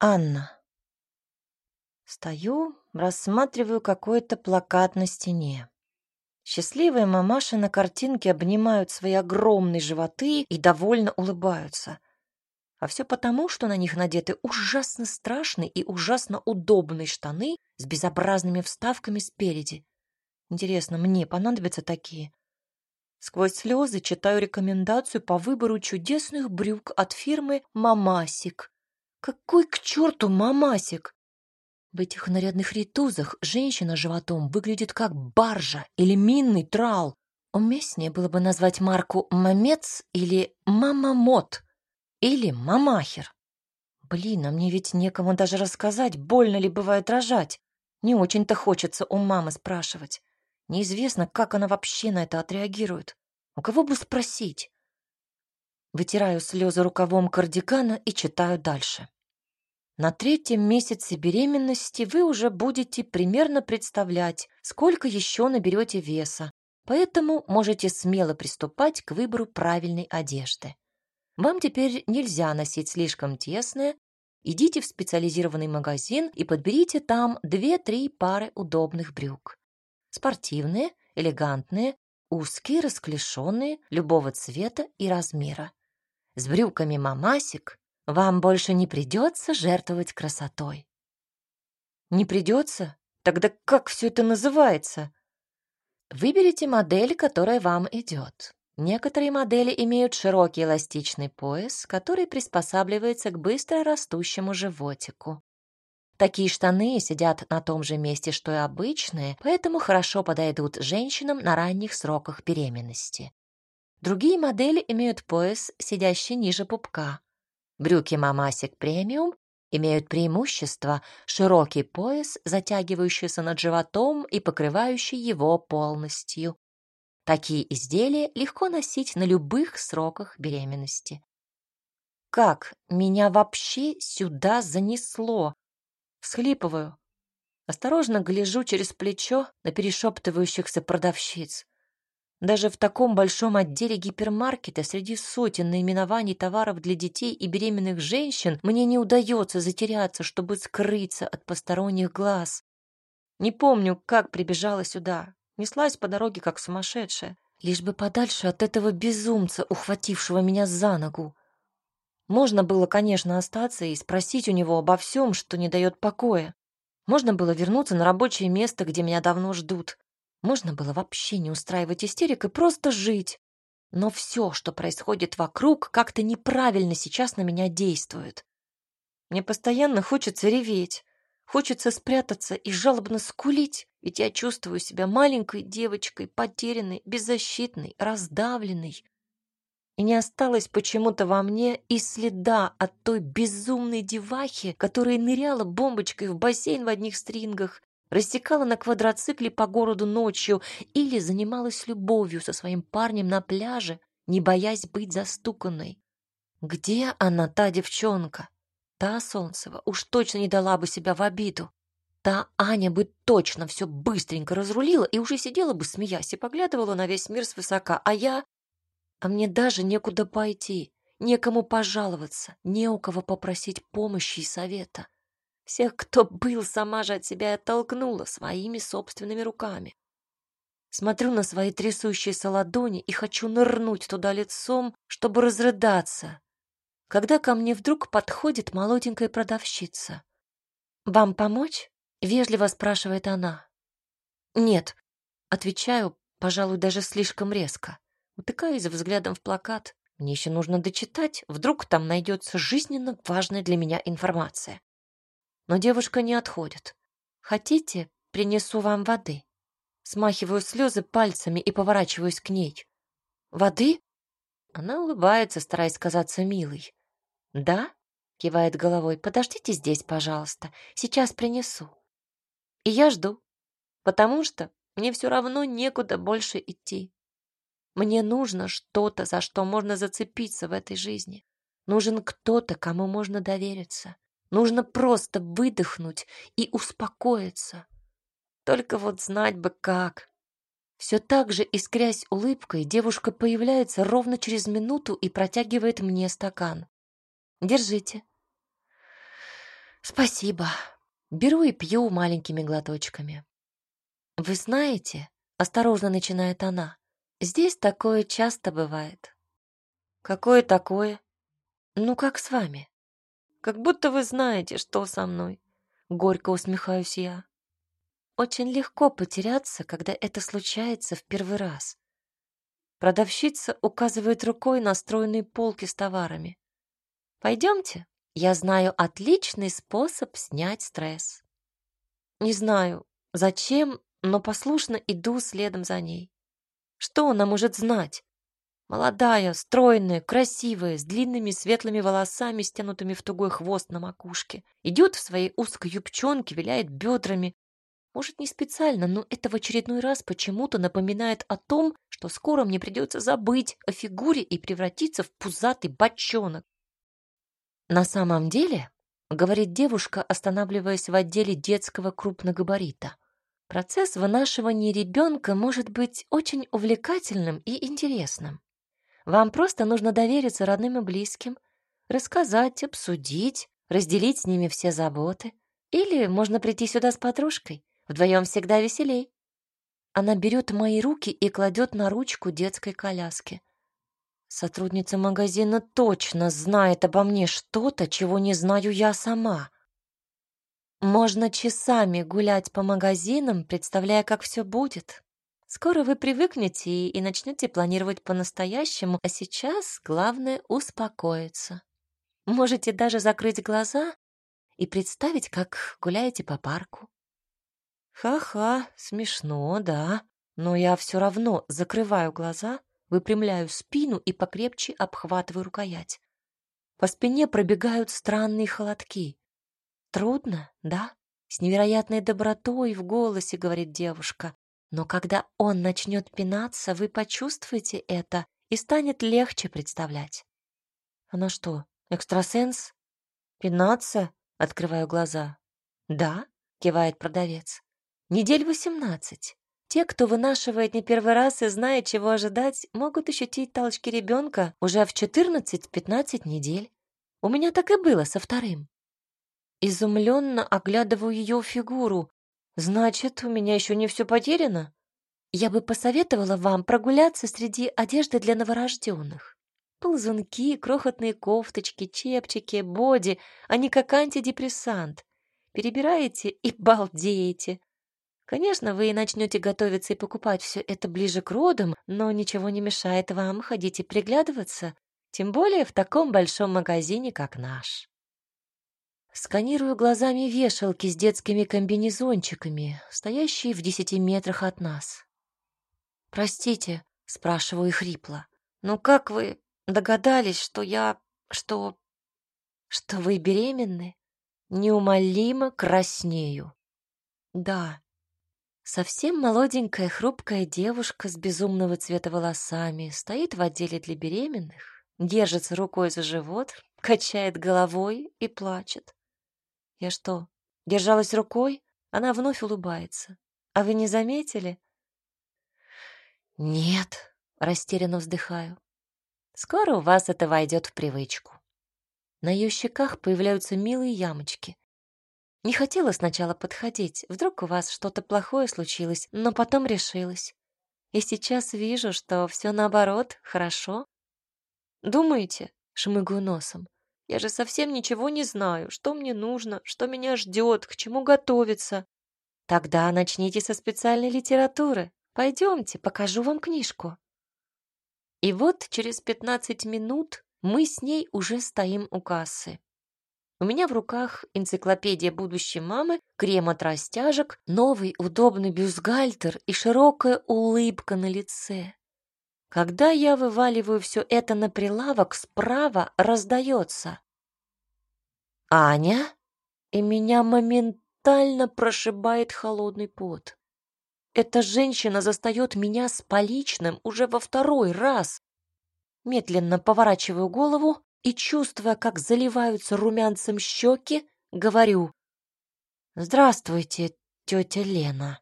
Анна. Стою, рассматриваю какой-то плакат на стене. Счастливые мамаши на картинке обнимают свои огромные животы и довольно улыбаются. А все потому, что на них надеты ужасно страшные и ужасно удобные штаны с безобразными вставками спереди. Интересно, мне понадобятся такие? Сквозь слезы читаю рекомендацию по выбору чудесных брюк от фирмы «Мамасик». Какой к черту «Мамасик»? В этих нарядных ритузах женщина животом выглядит как баржа или минный трал. Уместнее было бы назвать марку «Мамец» или «Мамамот» или «Мамахер». Блин, а мне ведь некому даже рассказать, больно ли бывает рожать. Не очень-то хочется у мамы спрашивать. Неизвестно, как она вообще на это отреагирует. У кого бы спросить? Вытираю слезы рукавом кардигана и читаю дальше. На третьем месяце беременности вы уже будете примерно представлять, сколько еще наберете веса, поэтому можете смело приступать к выбору правильной одежды. Вам теперь нельзя носить слишком тесное, идите в специализированный магазин и подберите там 2-3 пары удобных брюк. Спортивные, элегантные, узкие, расклешенные, любого цвета и размера. С брюками мамасик вам больше не придется жертвовать красотой. Не придется? Тогда как все это называется? Выберите модель, которая вам идет. Некоторые модели имеют широкий эластичный пояс, который приспосабливается к быстро растущему животику. Такие штаны сидят на том же месте, что и обычные, поэтому хорошо подойдут женщинам на ранних сроках беременности. Другие модели имеют пояс, сидящий ниже пупка. Брюки Мамасик премиум имеют преимущество широкий пояс, затягивающийся над животом и покрывающий его полностью. Такие изделия легко носить на любых сроках беременности. Как меня вообще сюда занесло? Всхлипываю. Осторожно гляжу через плечо на перешептывающихся продавщиц. Даже в таком большом отделе гипермаркета среди сотен наименований товаров для детей и беременных женщин мне не удается затеряться, чтобы скрыться от посторонних глаз. Не помню, как прибежала сюда. Неслась по дороге, как сумасшедшая, лишь бы подальше от этого безумца, ухватившего меня за ногу. Можно было, конечно, остаться и спросить у него обо всем, что не дает покоя. Можно было вернуться на рабочее место, где меня давно ждут. Можно было вообще не устраивать истерик и просто жить. Но все, что происходит вокруг, как-то неправильно сейчас на меня действует. Мне постоянно хочется реветь, хочется спрятаться и жалобно скулить, ведь я чувствую себя маленькой девочкой, потерянной, беззащитной, раздавленной и не осталось почему-то во мне и следа от той безумной девахи, которая ныряла бомбочкой в бассейн в одних стрингах, рассекала на квадроцикле по городу ночью или занималась любовью со своим парнем на пляже, не боясь быть застуканной. Где она, та девчонка? Та Солнцева уж точно не дала бы себя в обиду. Та Аня бы точно все быстренько разрулила и уже сидела бы, смеясь, и поглядывала на весь мир свысока, а я а мне даже некуда пойти, некому пожаловаться, не у кого попросить помощи и совета. Всех, кто был, сама же от себя оттолкнула своими собственными руками. Смотрю на свои трясущиеся ладони и хочу нырнуть туда лицом, чтобы разрыдаться. Когда ко мне вдруг подходит молоденькая продавщица. «Вам помочь?» — вежливо спрашивает она. «Нет», — отвечаю, пожалуй, даже слишком резко. Утыкаюсь взглядом в плакат. Мне еще нужно дочитать, вдруг там найдется жизненно важная для меня информация. Но девушка не отходит. «Хотите, принесу вам воды?» Смахиваю слезы пальцами и поворачиваюсь к ней. «Воды?» Она улыбается, стараясь казаться милой. «Да?» — кивает головой. «Подождите здесь, пожалуйста. Сейчас принесу». И я жду, потому что мне все равно некуда больше идти. Мне нужно что-то, за что можно зацепиться в этой жизни. Нужен кто-то, кому можно довериться. Нужно просто выдохнуть и успокоиться. Только вот знать бы как. Все так же, искрясь улыбкой, девушка появляется ровно через минуту и протягивает мне стакан. Держите. Спасибо. Беру и пью маленькими глоточками. Вы знаете, осторожно начинает она, здесь такое часто бывает. Какое такое? Ну, как с вами? Как будто вы знаете, что со мной. Горько усмехаюсь я. Очень легко потеряться, когда это случается в первый раз. Продавщица указывает рукой на стройные полки с товарами. Пойдемте, я знаю отличный способ снять стресс. Не знаю, зачем, но послушно иду следом за ней. Что она может знать? Молодая, стройная, красивая, с длинными светлыми волосами, стянутыми в тугой хвост на макушке. Идет в своей узкой юбчонке, виляет бедрами. Может, не специально, но это в очередной раз почему-то напоминает о том, что скоро мне придется забыть о фигуре и превратиться в пузатый бочонок. На самом деле, говорит девушка, останавливаясь в отделе детского крупногабарита, процесс вынашивания ребенка может быть очень увлекательным и интересным. Вам просто нужно довериться родным и близким, рассказать, обсудить, разделить с ними все заботы. Или можно прийти сюда с подружкой. Вдвоем всегда веселей. Она берет мои руки и кладет на ручку детской коляски. Сотрудница магазина точно знает обо мне что-то, чего не знаю я сама. Можно часами гулять по магазинам, представляя, как все будет. Скоро вы привыкнете и, начнете планировать по-настоящему, а сейчас главное успокоиться. Можете даже закрыть глаза и представить, как гуляете по парку. Ха-ха, смешно, да, но я все равно закрываю глаза, выпрямляю спину и покрепче обхватываю рукоять. По спине пробегают странные холодки. Трудно, да? С невероятной добротой в голосе говорит девушка. Но когда он начнет пинаться, вы почувствуете это и станет легче представлять. Она что, экстрасенс? Пинаться? Открываю глаза. Да, кивает продавец. Недель восемнадцать. Те, кто вынашивает не первый раз и знает, чего ожидать, могут ощутить толчки ребенка уже в 14-15 недель. У меня так и было со вторым. Изумленно оглядываю ее фигуру, Значит, у меня еще не все потеряно? Я бы посоветовала вам прогуляться среди одежды для новорожденных. Ползунки, крохотные кофточки, чепчики, боди, они как антидепрессант. Перебираете и балдеете. Конечно, вы и начнете готовиться и покупать все это ближе к родам, но ничего не мешает вам ходить и приглядываться, тем более в таком большом магазине, как наш. Сканирую глазами вешалки с детскими комбинезончиками, стоящие в десяти метрах от нас. «Простите», — спрашиваю хрипло, — «но как вы догадались, что я... что... что вы беременны?» Неумолимо краснею. «Да». Совсем молоденькая хрупкая девушка с безумного цвета волосами стоит в отделе для беременных, держится рукой за живот, качает головой и плачет. Я что, держалась рукой? Она вновь улыбается. А вы не заметили? Нет, растерянно вздыхаю. Скоро у вас это войдет в привычку. На ее щеках появляются милые ямочки. Не хотела сначала подходить, вдруг у вас что-то плохое случилось, но потом решилась. И сейчас вижу, что все наоборот, хорошо. Думаете, шмыгаю носом, я же совсем ничего не знаю, что мне нужно, что меня ждет, к чему готовиться. Тогда начните со специальной литературы. Пойдемте, покажу вам книжку. И вот через пятнадцать минут мы с ней уже стоим у кассы. У меня в руках энциклопедия будущей мамы, крем от растяжек, новый удобный бюстгальтер и широкая улыбка на лице. Когда я вываливаю все это на прилавок, справа раздается. «Аня?» И меня моментально прошибает холодный пот. Эта женщина застает меня с поличным уже во второй раз. Медленно поворачиваю голову и, чувствуя, как заливаются румянцем щеки, говорю «Здравствуйте, тетя Лена».